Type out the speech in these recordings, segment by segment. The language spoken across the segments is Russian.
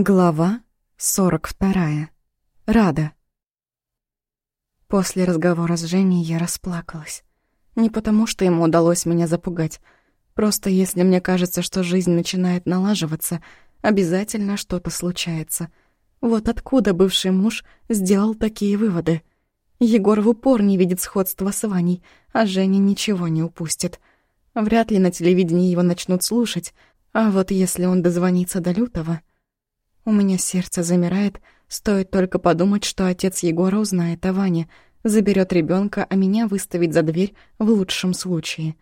Глава 42. Рада. После разговора с Женей я расплакалась. Не потому, что ему удалось меня запугать. Просто если мне кажется, что жизнь начинает налаживаться, обязательно что-то случается. Вот откуда бывший муж сделал такие выводы. Егор в упор не видит сходства с Ваней, а Женя ничего не упустит. Вряд ли на телевидении его начнут слушать, а вот если он дозвонится до Лютого... У меня сердце замирает, стоит только подумать, что отец Егора узнает о Ване, заберет ребенка, а меня выставит за дверь в лучшем случае.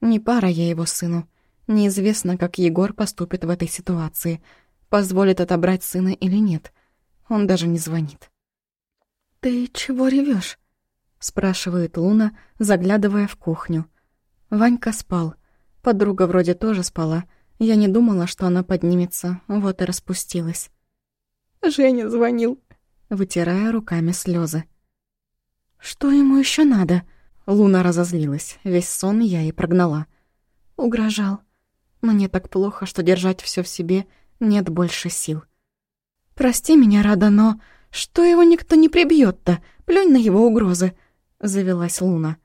Не пара я его сыну. Неизвестно, как Егор поступит в этой ситуации. Позволит отобрать сына или нет. Он даже не звонит. «Ты чего ревешь? спрашивает Луна, заглядывая в кухню. Ванька спал. Подруга вроде тоже спала — я не думала, что она поднимется, вот и распустилась. «Женя звонил», вытирая руками слезы. «Что ему еще надо?» Луна разозлилась. Весь сон я и прогнала. Угрожал. Мне так плохо, что держать все в себе нет больше сил. «Прости меня, Рада, но что его никто не прибьет то Плюнь на его угрозы», — завелась Луна.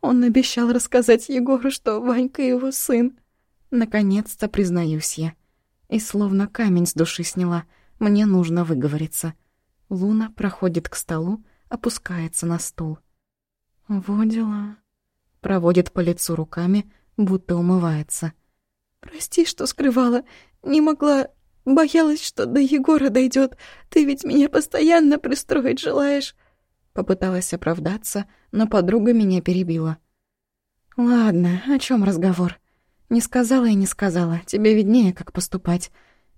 Он обещал рассказать Егору, что Ванька его сын. Наконец-то признаюсь я. И словно камень с души сняла. Мне нужно выговориться. Луна проходит к столу, опускается на стул. «Во дела». Проводит по лицу руками, будто умывается. «Прости, что скрывала. Не могла... Боялась, что до Егора дойдет. Ты ведь меня постоянно пристроить желаешь». Попыталась оправдаться, но подруга меня перебила. «Ладно, о чем разговор? Не сказала и не сказала. Тебе виднее, как поступать.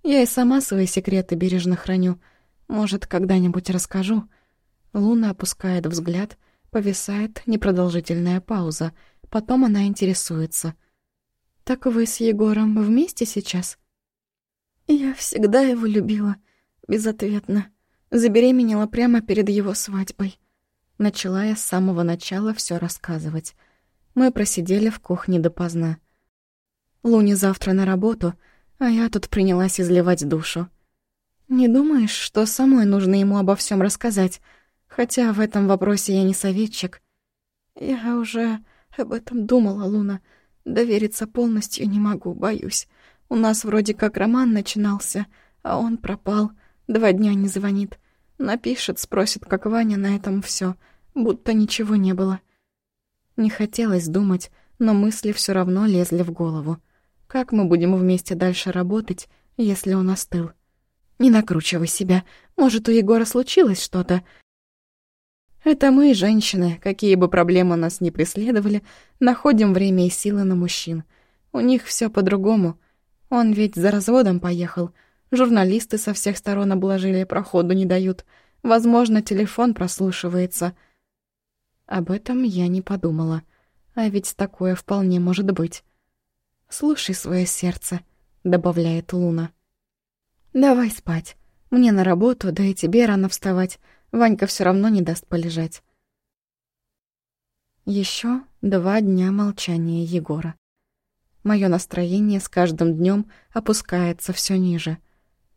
Я и сама свои секреты бережно храню. Может, когда-нибудь расскажу. Луна опускает взгляд, повисает непродолжительная пауза. Потом она интересуется. «Так вы с Егором вместе сейчас?» «Я всегда его любила. Безответно. Забеременела прямо перед его свадьбой». Начала я с самого начала все рассказывать. Мы просидели в кухне допоздна. Луне завтра на работу, а я тут принялась изливать душу. Не думаешь, что самой нужно ему обо всем рассказать? Хотя в этом вопросе я не советчик. Я уже об этом думала, Луна. Довериться полностью не могу, боюсь. У нас вроде как роман начинался, а он пропал. Два дня не звонит. Напишет, спросит, как Ваня на этом все, будто ничего не было. Не хотелось думать, но мысли все равно лезли в голову. Как мы будем вместе дальше работать, если он остыл? Не накручивай себя. Может, у Егора случилось что-то. Это мы, женщины, какие бы проблемы нас ни преследовали, находим время и силы на мужчин. У них все по-другому. Он ведь за разводом поехал. Журналисты со всех сторон обложили, проходу не дают. Возможно, телефон прослушивается. Об этом я не подумала. А ведь такое вполне может быть. «Слушай свое сердце», — добавляет Луна. «Давай спать. Мне на работу, да и тебе рано вставать. Ванька все равно не даст полежать». Еще два дня молчания Егора. Мое настроение с каждым днем опускается все ниже.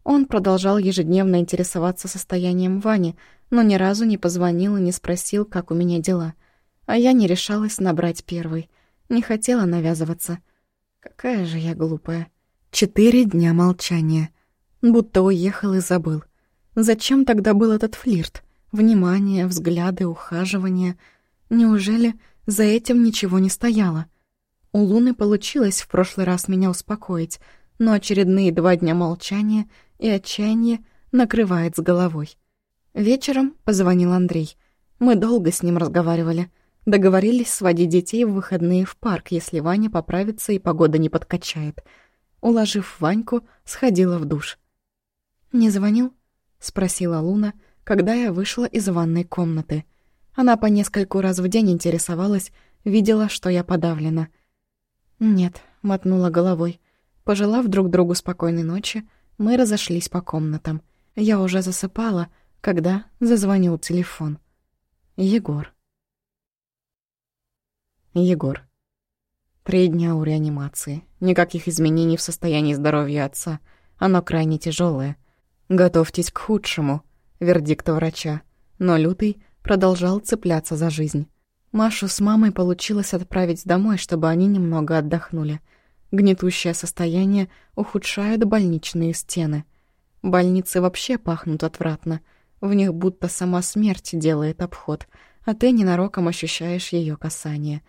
Он продолжал ежедневно интересоваться состоянием Вани, но ни разу не позвонил и не спросил, как у меня дела. А я не решалась набрать первый. Не хотела навязываться. Какая же я глупая. Четыре дня молчания. Будто уехал и забыл. Зачем тогда был этот флирт? Внимание, взгляды, ухаживание. Неужели за этим ничего не стояло? У Луны получилось в прошлый раз меня успокоить, но очередные два дня молчания и отчаяние накрывает с головой. Вечером позвонил Андрей. Мы долго с ним разговаривали. Договорились сводить детей в выходные в парк, если Ваня поправится и погода не подкачает. Уложив Ваньку, сходила в душ. «Не звонил?» — спросила Луна, когда я вышла из ванной комнаты. Она по нескольку раз в день интересовалась, видела, что я подавлена. «Нет», — мотнула головой. Пожелав друг другу спокойной ночи, мы разошлись по комнатам. Я уже засыпала, когда зазвонил телефон. Егор. Егор. Три дня у реанимации. Никаких изменений в состоянии здоровья отца. Оно крайне тяжелое. Готовьтесь к худшему, вердикт врача. Но Лютый продолжал цепляться за жизнь. Машу с мамой получилось отправить домой, чтобы они немного отдохнули. Гнетущее состояние ухудшают больничные стены. Больницы вообще пахнут отвратно. В них будто сама смерть делает обход, а ты ненароком ощущаешь ее касание.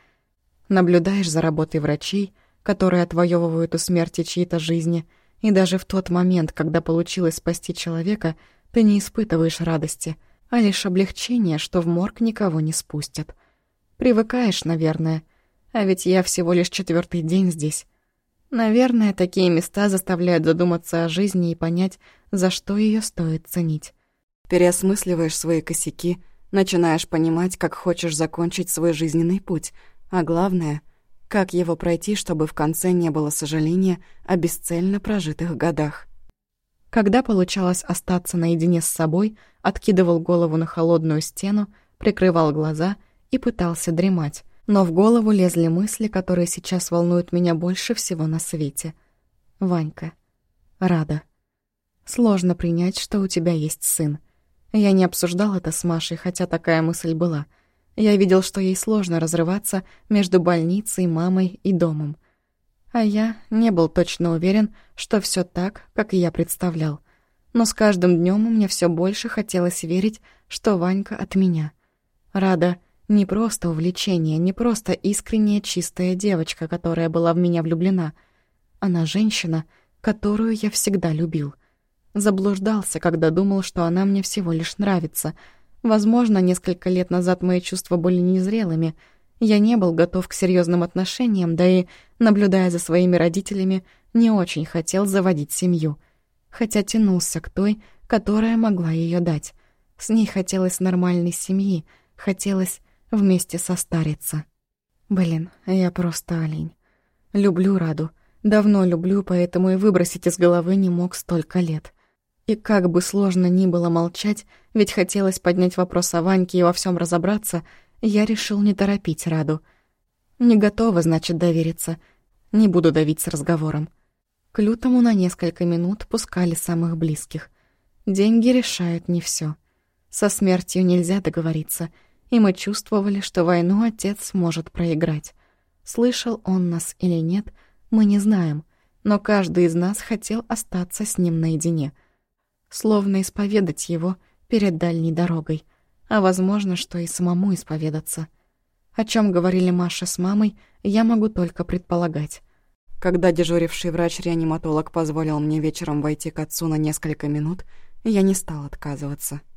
Наблюдаешь за работой врачей, которые отвоевывают у смерти чьи-то жизни, и даже в тот момент, когда получилось спасти человека, ты не испытываешь радости, а лишь облегчение, что в морг никого не спустят. Привыкаешь, наверное. А ведь я всего лишь четвертый день здесь. Наверное, такие места заставляют задуматься о жизни и понять, за что ее стоит ценить. Переосмысливаешь свои косяки, начинаешь понимать, как хочешь закончить свой жизненный путь, а главное, как его пройти, чтобы в конце не было сожаления о бесцельно прожитых годах. Когда получалось остаться наедине с собой, откидывал голову на холодную стену, прикрывал глаза — и пытался дремать, но в голову лезли мысли, которые сейчас волнуют меня больше всего на свете. Ванька. Рада. Сложно принять, что у тебя есть сын. Я не обсуждал это с Машей, хотя такая мысль была. Я видел, что ей сложно разрываться между больницей, мамой и домом. А я не был точно уверен, что все так, как я представлял. Но с каждым днем мне все больше хотелось верить, что Ванька от меня. Рада не просто увлечение, не просто искренняя чистая девочка, которая была в меня влюблена. Она женщина, которую я всегда любил. Заблуждался, когда думал, что она мне всего лишь нравится. Возможно, несколько лет назад мои чувства были незрелыми. Я не был готов к серьезным отношениям, да и, наблюдая за своими родителями, не очень хотел заводить семью. Хотя тянулся к той, которая могла ее дать. С ней хотелось нормальной семьи, хотелось вместе состариться. Блин, я просто олень. Люблю Раду. Давно люблю, поэтому и выбросить из головы не мог столько лет. И как бы сложно ни было молчать, ведь хотелось поднять вопрос о Ваньке и во всем разобраться, я решил не торопить Раду. Не готова, значит, довериться. Не буду давить с разговором. К лютому на несколько минут пускали самых близких. Деньги решают не все. Со смертью нельзя договориться — и мы чувствовали, что войну отец может проиграть. Слышал он нас или нет, мы не знаем, но каждый из нас хотел остаться с ним наедине, словно исповедать его перед дальней дорогой, а возможно, что и самому исповедаться. О чем говорили Маша с мамой, я могу только предполагать. Когда дежуривший врач-реаниматолог позволил мне вечером войти к отцу на несколько минут, я не стал отказываться —